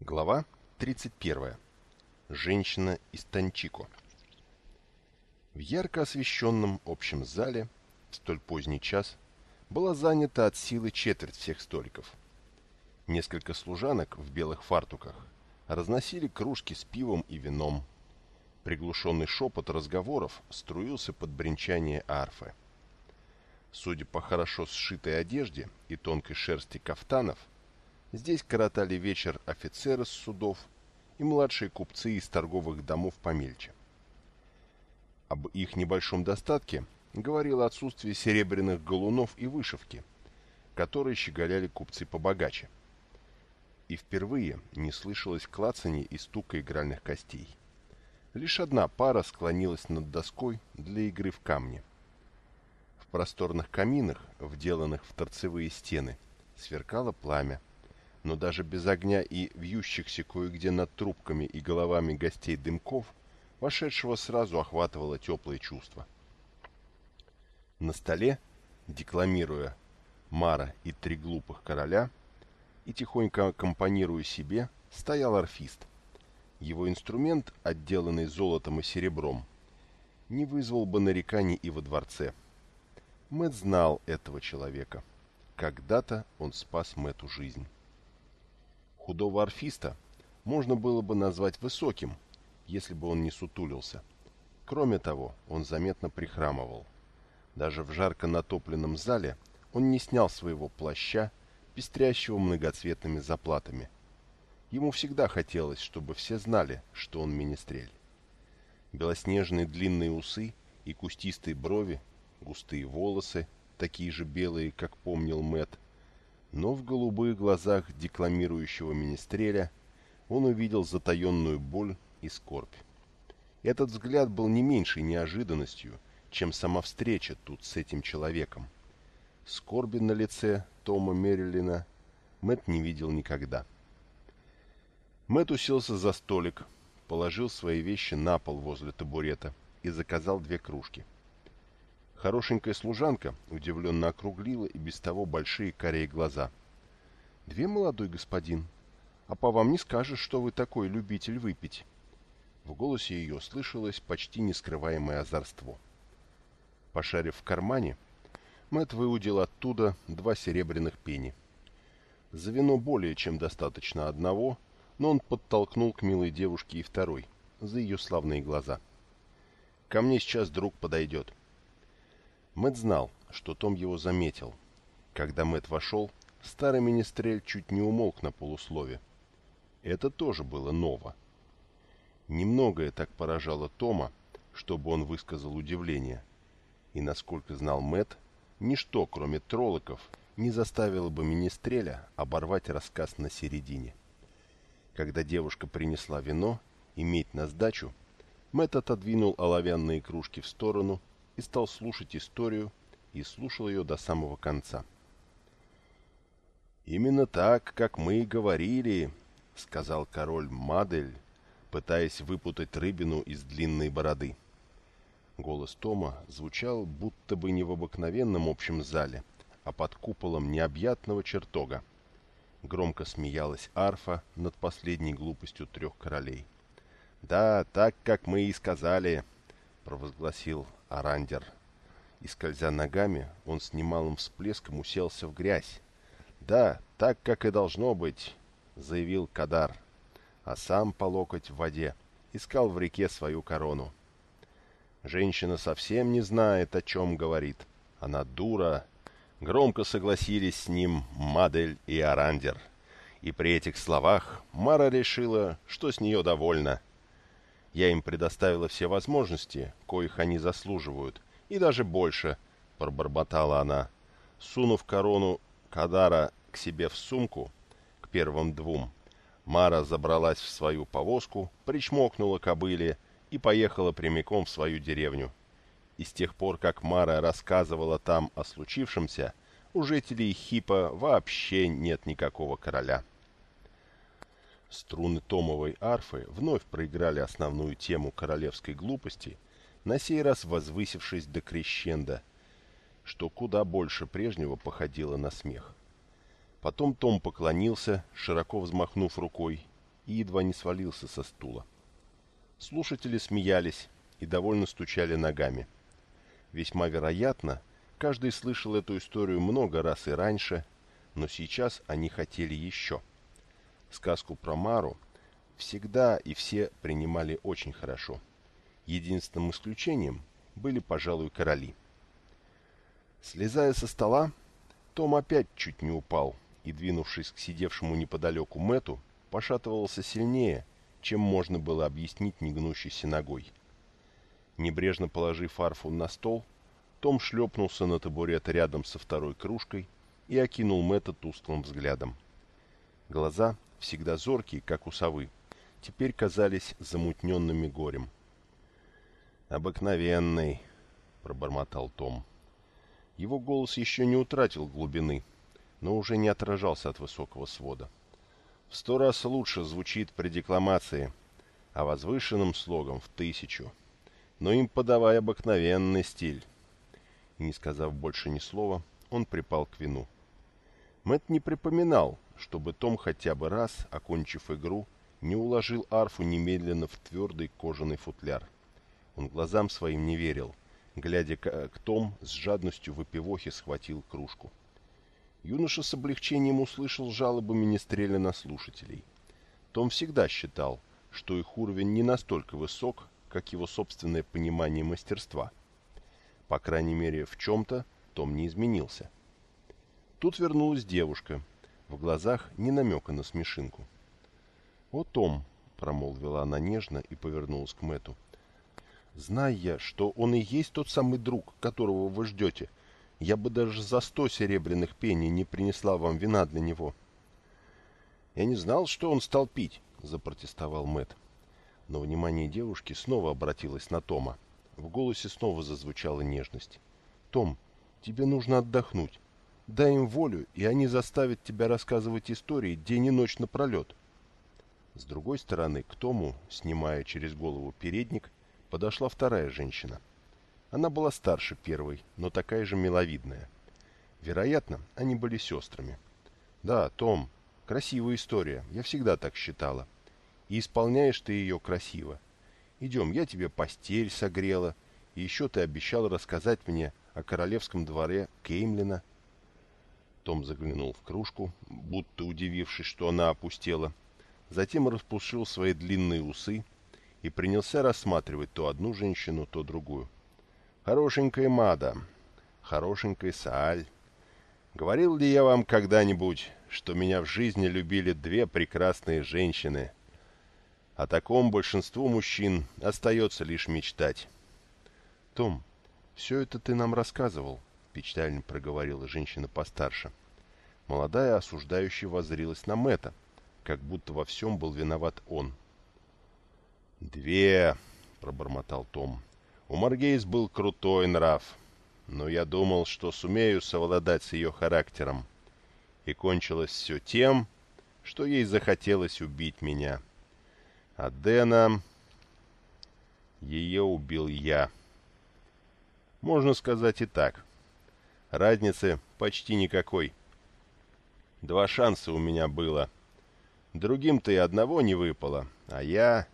Глава 31. Женщина из Танчико. В ярко освещенном общем зале в столь поздний час была занята от силы четверть всех столиков. Несколько служанок в белых фартуках разносили кружки с пивом и вином. Приглушенный шепот разговоров струился под бренчание арфы. Судя по хорошо сшитой одежде и тонкой шерсти кафтанов, Здесь коротали вечер офицеры с судов и младшие купцы из торговых домов помельче. Об их небольшом достатке говорило отсутствие серебряных галунов и вышивки, которые щеголяли купцы побогаче. И впервые не слышалось клацаний и стука игральных костей. Лишь одна пара склонилась над доской для игры в камни. В просторных каминах, вделанных в торцевые стены, сверкало пламя, но даже без огня и вьющихся кое-где над трубками и головами гостей дымков, вошедшего сразу охватывало теплое чувство. На столе, декламируя «Мара и три глупых короля» и тихонько аккомпанируя себе, стоял орфист. Его инструмент, отделанный золотом и серебром, не вызвал бы нареканий и во дворце. Мэт знал этого человека. Когда-то он спас Мэту жизнь. Худого орфиста можно было бы назвать высоким, если бы он не сутулился. Кроме того, он заметно прихрамывал. Даже в жарко натопленном зале он не снял своего плаща, пестрящего многоцветными заплатами. Ему всегда хотелось, чтобы все знали, что он министрель. Белоснежные длинные усы и кустистые брови, густые волосы, такие же белые, как помнил Мэтт, но в голубых глазах декламирующего министреля он увидел затаенную боль и скорбь. Этот взгляд был не меньшей неожиданностью, чем сама встреча тут с этим человеком. Скорби на лице Тома Мерилина Мэт не видел никогда. Мэт уселся за столик, положил свои вещи на пол возле табурета и заказал две кружки – Хорошенькая служанка удивленно округлила и без того большие карие глаза. «Две, молодой господин? А по вам не скажешь, что вы такой любитель выпить». В голосе ее слышалось почти нескрываемое озорство. Пошарив в кармане, Мэтт выудил оттуда два серебряных пени. За вино более чем достаточно одного, но он подтолкнул к милой девушке и второй, за ее славные глаза. «Ко мне сейчас друг подойдет. Мэт знал, что Том его заметил. Когда Мэт вошел, старый министрель чуть не умолк на полуслове. Это тоже было ново. Немногое так поражало Тома, чтобы он высказал удивление. И, насколько знал Мэт, ничто, кроме троллоков, не заставило бы министреля оборвать рассказ на середине. Когда девушка принесла вино, иметь на сдачу, Мэт отодвинул оловянные кружки в сторону и стал слушать историю, и слушал ее до самого конца. «Именно так, как мы и говорили», — сказал король Мадель, пытаясь выпутать рыбину из длинной бороды. Голос Тома звучал будто бы не в обыкновенном общем зале, а под куполом необъятного чертога. Громко смеялась арфа над последней глупостью трех королей. «Да, так, как мы и сказали», — провозгласил Арандер. И, скользя ногами, он с немалым всплеском уселся в грязь. «Да, так, как и должно быть», — заявил Кадар, а сам по локоть в воде искал в реке свою корону. Женщина совсем не знает, о чем говорит. Она дура. Громко согласились с ним Мадель и Арандер. И при этих словах Мара решила, что с нее довольна — я им предоставила все возможности, коих они заслуживают, и даже больше, — пробормотала она, сунув корону Кадара к себе в сумку, к первым двум. Мара забралась в свою повозку, причмокнула кобыле и поехала прямиком в свою деревню. И с тех пор, как Мара рассказывала там о случившемся, у жителей Хипа вообще нет никакого короля. Струны томовой арфы вновь проиграли основную тему королевской глупости, на сей раз возвысившись до крещенда, что куда больше прежнего походило на смех. Потом Том поклонился, широко взмахнув рукой, и едва не свалился со стула. Слушатели смеялись и довольно стучали ногами. Весьма вероятно, каждый слышал эту историю много раз и раньше, но сейчас они хотели еще. Сказку про Мару всегда и все принимали очень хорошо. Единственным исключением были, пожалуй, короли. Слезая со стола, Том опять чуть не упал и, двинувшись к сидевшему неподалеку Мэту, пошатывался сильнее, чем можно было объяснить негнущейся ногой. Небрежно положив арфу на стол, Том шлепнулся на табурет рядом со второй кружкой и окинул Мэтта тусклым взглядом. Глаза, всегда зоркие, как у совы, теперь казались замутненными горем. «Обыкновенный», — пробормотал Том. Его голос еще не утратил глубины, но уже не отражался от высокого свода. В сто раз лучше звучит при декламации, а возвышенным слогом в тысячу. Но им подавай обыкновенный стиль. И не сказав больше ни слова, он припал к вину. Мэт не припоминал, чтобы Том хотя бы раз, окончив игру, не уложил арфу немедленно в твердый кожаный футляр. Он глазам своим не верил, глядя, как Том с жадностью выпивохи схватил кружку. Юноша с облегчением услышал жалобы министреля на слушателей. Том всегда считал, что их уровень не настолько высок, как его собственное понимание мастерства. По крайней мере, в чем-то Том не изменился. Тут вернулась девушка, в глазах не намека на смешинку. «О, Том!» — промолвила она нежно и повернулась к Мэту. «Зная что он и есть тот самый друг, которого вы ждете, я бы даже за сто серебряных пеней не принесла вам вина для него. Я не знал, что он стал пить, запротестовал Мэт. Но внимание девушки снова обратилось на Тома. В голосе снова зазвучала нежность. Том, тебе нужно отдохнуть. Дай им волю, и они заставят тебя рассказывать истории день и ночь напролет. С другой стороны, к Тому, снимая через голову передник, подошла вторая женщина. Она была старше первой, но такая же миловидная. Вероятно, они были сестрами. Да, Том, красивая история, я всегда так считала. И исполняешь ты ее красиво. Идем, я тебе постель согрела, и еще ты обещал рассказать мне о королевском дворе Кеймлина. Том заглянул в кружку, будто удивившись, что она опустела. Затем распушил свои длинные усы и принялся рассматривать то одну женщину, то другую. Хорошенькая Мада, хорошенькая Сааль. Говорил ли я вам когда-нибудь, что меня в жизни любили две прекрасные женщины? О таком большинству мужчин остается лишь мечтать. Том, все это ты нам рассказывал, печально проговорила женщина постарше. Молодая осуждающая воззрилась на Мэтта, как будто во всем был виноват он. «Две!» — пробормотал Том. У Маргейс был крутой нрав, но я думал, что сумею совладать с ее характером. И кончилось все тем, что ей захотелось убить меня. А Дэна... Ее убил я. Можно сказать и так. Разницы почти никакой. Два шанса у меня было. Другим-то и одного не выпало, а я...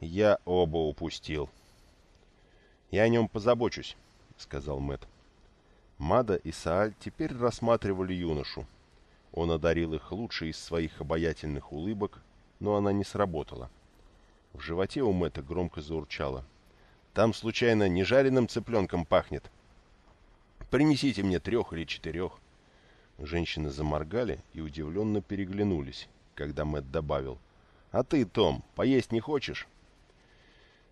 Я оба упустил. «Я о нем позабочусь», — сказал Мэт. Мада и Сааль теперь рассматривали юношу. Он одарил их лучшей из своих обаятельных улыбок, но она не сработала. В животе у Мэтта громко заурчало. «Там, случайно, не жареным цыпленком пахнет? Принесите мне трех или четырех». Женщины заморгали и удивленно переглянулись, когда Мэтт добавил. «А ты, Том, поесть не хочешь?»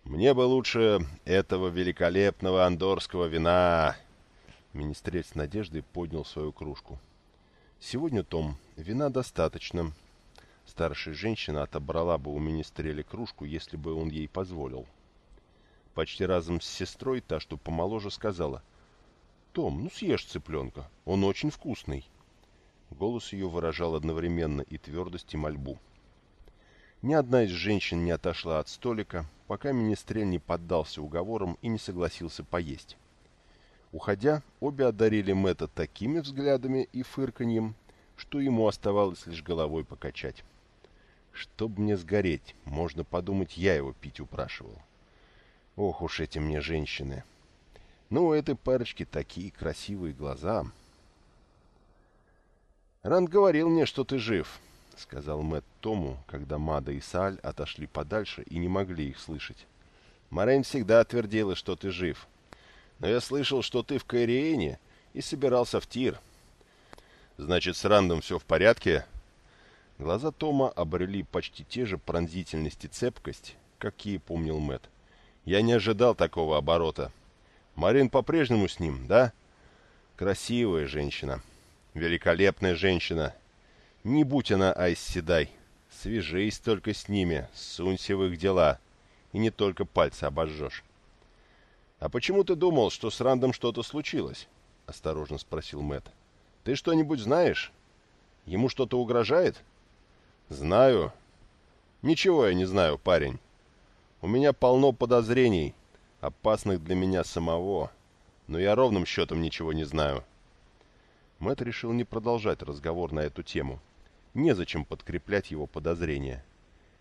Мне бы лучше этого великолепного андорского вина. Министрель с надеждой поднял свою кружку. Сегодня, Том, вина достаточно. Старшая женщина отобрала бы у министреля кружку, если бы он ей позволил. Почти разом с сестрой та, что помоложе, сказала. «Том, ну съешь цыпленка, он очень вкусный». Голос ее выражал одновременно и твердость, и мольбу. Ни одна из женщин не отошла от столика, пока министрель не поддался уговорам и не согласился поесть. Уходя, обе одарили Мэтта такими взглядами и фырканьем, что ему оставалось лишь головой покачать. Чтоб мне сгореть, можно подумать, я его пить упрашивал. Ох уж эти мне женщины. Ну, у этой парочки такие красивые глаза. Ранд говорил мне, что ты жив, — сказал Мэтт Тому, когда Мада и Саль отошли подальше и не могли их слышать. Морейн всегда твердила, что ты жив. Но я слышал, что ты в Каириэне и собирался в тир. Значит, с Рандом все в порядке? Глаза Тома обрели почти те же пронзительность и цепкость, какие помнил Мэтт. Я не ожидал такого оборота. Марин по-прежнему с ним, да? Красивая женщина. Великолепная женщина. Не будь она Айс Седай. Свяжись только с ними, сунься в их дела. И не только пальцы обожжешь. «А почему ты думал, что с Рандом что-то случилось?» — осторожно спросил Мэт. «Ты что-нибудь знаешь? Ему что-то угрожает?» «Знаю». «Ничего я не знаю, парень. У меня полно подозрений, опасных для меня самого, но я ровным счетом ничего не знаю». Мэт решил не продолжать разговор на эту тему. Незачем подкреплять его подозрения.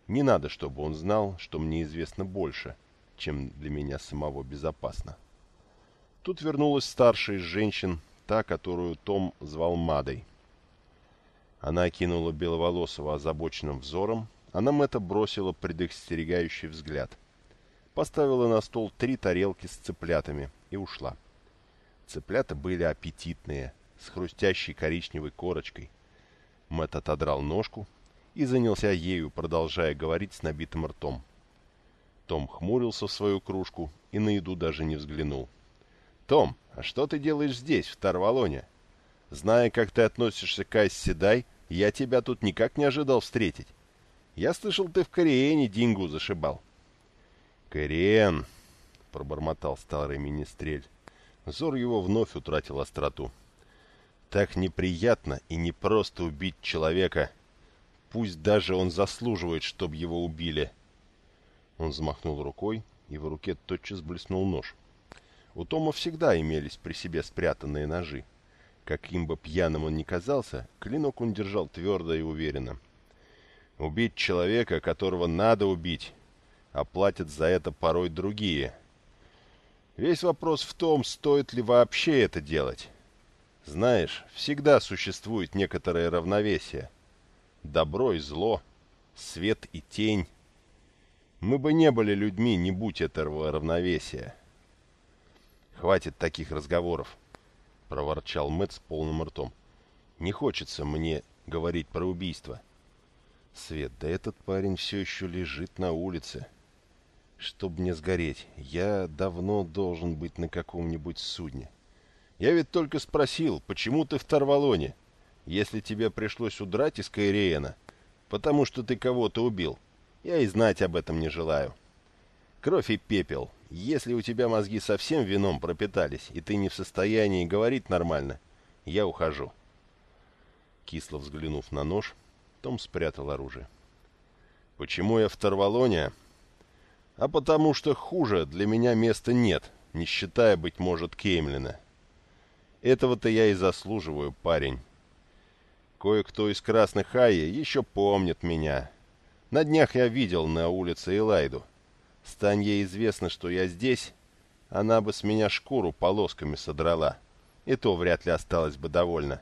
Не надо, чтобы он знал, что мне известно больше, чем для меня самого безопасно. Тут вернулась старшая из женщин, та, которую Том звал Мадой. Она окинула Беловолосого озабоченным взором, а нам это бросила предостерегающий взгляд. Поставила на стол три тарелки с цыплятами и ушла. Цыплята были аппетитные, с хрустящей коричневой корочкой – Мэт отодрал ножку и занялся ею, продолжая говорить с набитым ртом. Том хмурился в свою кружку и на еду даже не взглянул. «Том, а что ты делаешь здесь, в Тарвалоне? Зная, как ты относишься к Айс Седай, я тебя тут никак не ожидал встретить. Я слышал, ты в Кориэне Дингу зашибал». «Кориэн», — пробормотал старый министрель. Взор его вновь утратил остроту. Так неприятно и не просто убить человека. Пусть даже он заслуживает, чтобы его убили. Он взмахнул рукой, и в руке тотчас блеснул нож. У Тома всегда имелись при себе спрятанные ножи. Каким бы пьяным он ни казался, клинок он держал твердо и уверенно. Убить человека, которого надо убить, а платят за это порой другие. Весь вопрос в том, стоит ли вообще это делать. Знаешь, всегда существует некоторое равновесие. Добро и зло, свет и тень. Мы бы не были людьми, не будь этого равновесия. «Хватит таких разговоров», — проворчал Мэтт с полным ртом. «Не хочется мне говорить про убийство». «Свет, да этот парень все еще лежит на улице. Чтоб мне сгореть, я давно должен быть на каком-нибудь судне». Я ведь только спросил, почему ты в Тарвалоне, если тебе пришлось удрать из Кайриена, потому что ты кого-то убил. Я и знать об этом не желаю. Кровь и пепел. Если у тебя мозги совсем вином пропитались, и ты не в состоянии говорить нормально, я ухожу. Кисло взглянув на нож, Том спрятал оружие. «Почему я в Тарвалоне?» «А потому что хуже для меня места нет, не считая, быть может, Кеймлина. Этого-то я и заслуживаю, парень. Кое-кто из красных Айи еще помнит меня. На днях я видел на улице Элайду. Стань ей известно, что я здесь, она бы с меня шкуру полосками содрала. И то вряд ли осталась бы довольна.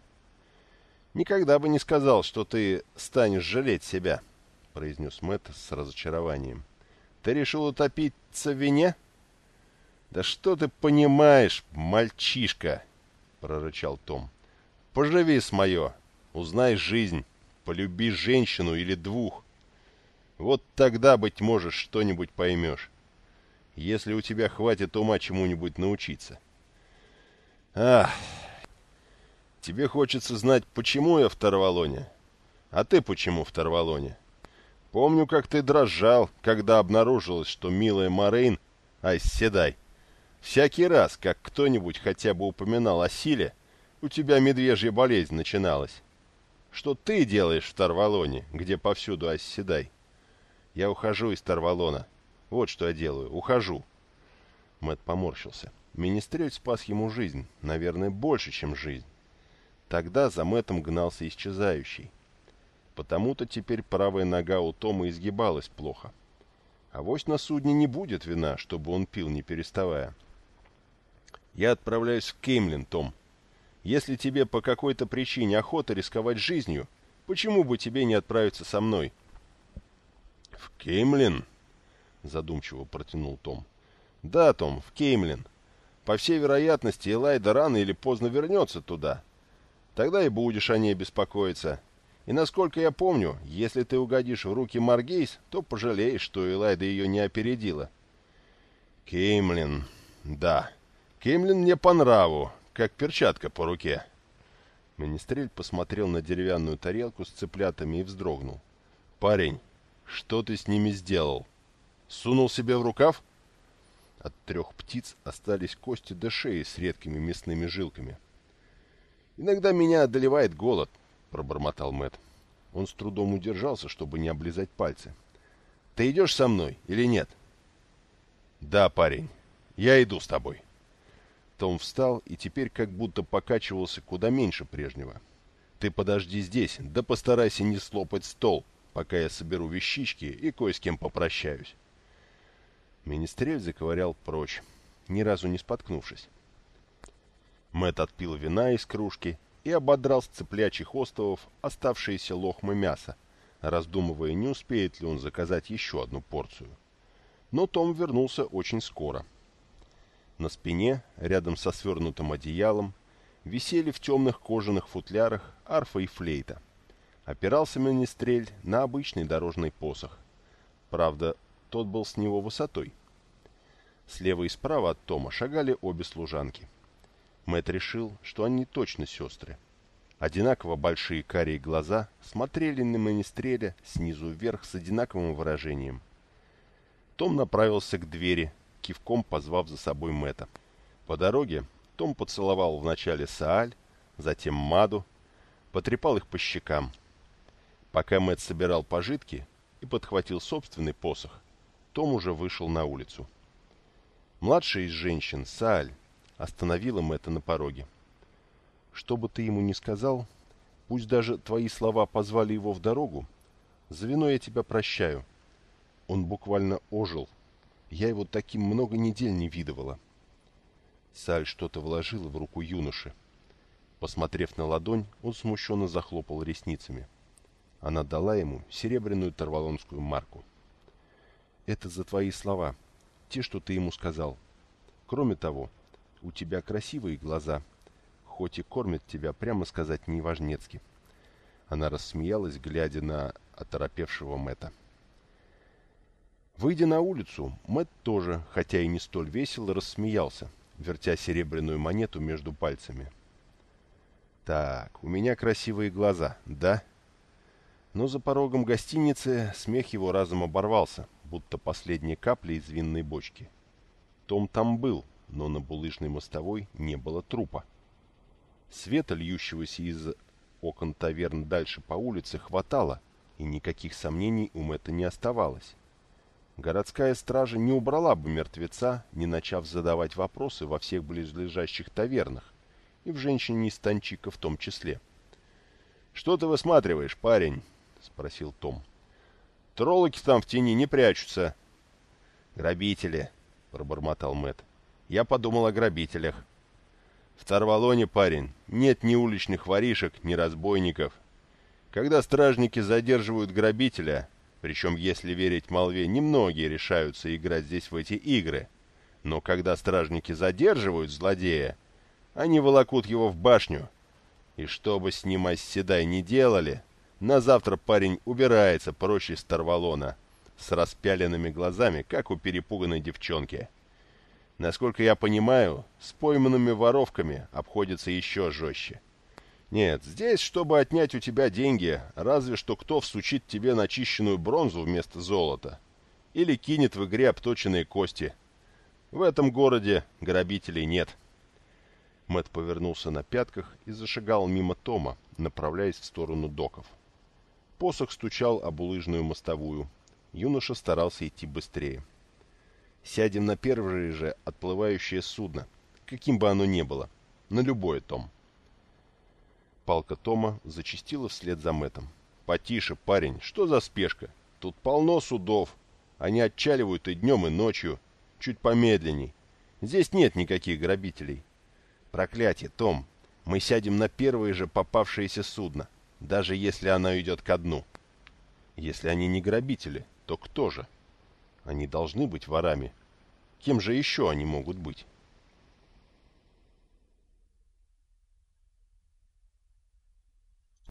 «Никогда бы не сказал, что ты станешь жалеть себя», — произнес Мэтт с разочарованием. «Ты решил утопиться в вине?» «Да что ты понимаешь, мальчишка?» — прорычал Том. «Поживи с мое, узнай жизнь, полюби женщину или двух. Вот тогда, быть может, что-нибудь поймешь, если у тебя хватит ума чему-нибудь научиться». «Ах, тебе хочется знать, почему я в Тарвалоне? А ты почему в Тарвалоне? Помню, как ты дрожал, когда обнаружилось, что милая Морейн, ай, седай, Всякий раз, как кто-нибудь хотя бы упоминал о силе, у тебя медвежья болезнь начиналась. Что ты делаешь в Тарвалоне, где повсюду оседай? Я ухожу из Тарвалона. Вот что я делаю. Ухожу. Мэт поморщился. Министрель спас ему жизнь. Наверное, больше, чем жизнь. Тогда за Мэтом гнался исчезающий. Потому-то теперь правая нога у Тома изгибалась плохо. А вось на судне не будет вина, чтобы он пил, не переставая. Я отправляюсь в Кеймлин, Том. Если тебе по какой-то причине охота рисковать жизнью, почему бы тебе не отправиться со мной? — В Кеймлин? — задумчиво протянул Том. — Да, Том, в Кеймлин. По всей вероятности, Элайда рано или поздно вернется туда. Тогда и будешь о ней беспокоиться. И насколько я помню, если ты угодишь в руки Маргейс, то пожалеешь, что Элайда ее не опередила. — Кеймлин, да. Кеймлин мне по нраву, как перчатка по руке. Министрель посмотрел на деревянную тарелку с цыплятами и вздрогнул. «Парень, что ты с ними сделал? Сунул себе в рукав?» От трех птиц остались кости до шеи с редкими мясными жилками. «Иногда меня одолевает голод», — пробормотал Мэт. Он с трудом удержался, чтобы не облизать пальцы. «Ты идешь со мной или нет?» «Да, парень, я иду с тобой». Том встал и теперь как будто покачивался куда меньше прежнего. «Ты подожди здесь, да постарайся не слопать стол, пока я соберу вещички и кое с кем попрощаюсь». Министрель заковырял прочь, ни разу не споткнувшись. Мэт отпил вина из кружки и ободрал с цыплячьих островов оставшиеся лохмы мяса, раздумывая, не успеет ли он заказать еще одну порцию. Но Том вернулся очень скоро — на спине, рядом со свернутым одеялом, висели в темных кожаных футлярах арфа и флейта. Опирался министрель на обычный дорожный посох. Правда, тот был с него высотой. Слева и справа от Тома шагали обе служанки. Мэт решил, что они точно сестры. Одинаково большие карие глаза смотрели на министреля снизу вверх с одинаковым выражением. Том направился к двери, кивком позвав за собой Мэта. По дороге Том поцеловал вначале Сааль, затем Маду, потрепал их по щекам. Пока Мэт собирал пожитки и подхватил собственный посох, Том уже вышел на улицу. Младшая из женщин, Сааль, остановила Мэта на пороге. «Что бы ты ему ни сказал, пусть даже твои слова позвали его в дорогу, за вино я тебя прощаю». Он буквально ожил я его таким много недель не видывала. Саль что-то вложила в руку юноши. Посмотрев на ладонь, он смущенно захлопал ресницами. Она дала ему серебряную тарвалонскую марку. «Это за твои слова, те, что ты ему сказал. Кроме того, у тебя красивые глаза, хоть и кормят тебя, прямо сказать, неважнецки». Она рассмеялась, глядя на оторопевшего Мэтта. Выйдя на улицу, Мэтт тоже, хотя и не столь весело, рассмеялся, вертя серебряную монету между пальцами. «Так, у меня красивые глаза, да?» Но за порогом гостиницы смех его разом оборвался, будто последние капли из винной бочки. Том там был, но на булыжной мостовой не было трупа. Света, льющегося из окон таверн дальше по улице, хватало, и никаких сомнений у Мэтта не оставалось. Городская стража не убрала бы мертвеца, не начав задавать вопросы во всех близлежащих тавернах, и в женщине из Танчика в том числе. «Что ты высматриваешь, парень?» — спросил Том. «Троллоки там в тени не прячутся». «Грабители», — пробормотал Мэт. «Я подумал о грабителях». «В Тарвалоне, парень, нет ни уличных воришек, ни разбойников. Когда стражники задерживают грабителя, причем, если верить молве, немногие решаются играть здесь в эти игры. Но когда стражники задерживают злодея, они волокут его в башню. И что бы с ним оседай не делали, на завтра парень убирается проще Старвалона, с распяленными глазами, как у перепуганной девчонки. Насколько я понимаю, с пойманными воровками обходится еще жестче. Нет, здесь, чтобы отнять у тебя деньги, разве что кто всучит тебе начищенную бронзу вместо золота. Или кинет в игре обточенные кости. В этом городе грабителей нет. Мэт повернулся на пятках и зашагал мимо Тома, направляясь в сторону доков. Посох стучал об улыжную мостовую. Юноша старался идти быстрее. «Сядем на первое же отплывающее судно, каким бы оно ни было, на любое, Том». Палка Тома зачистила вслед за Мэтом. «Потише, парень, что за спешка? Тут полно судов. Они отчаливают и днем, и ночью. Чуть помедленней. Здесь нет никаких грабителей». «Проклятие, Том! Мы сядем на первое же попавшееся судно, даже если оно идет ко дну». «Если они не грабители, то кто же?» «Они должны быть ворами. Кем же еще они могут быть?»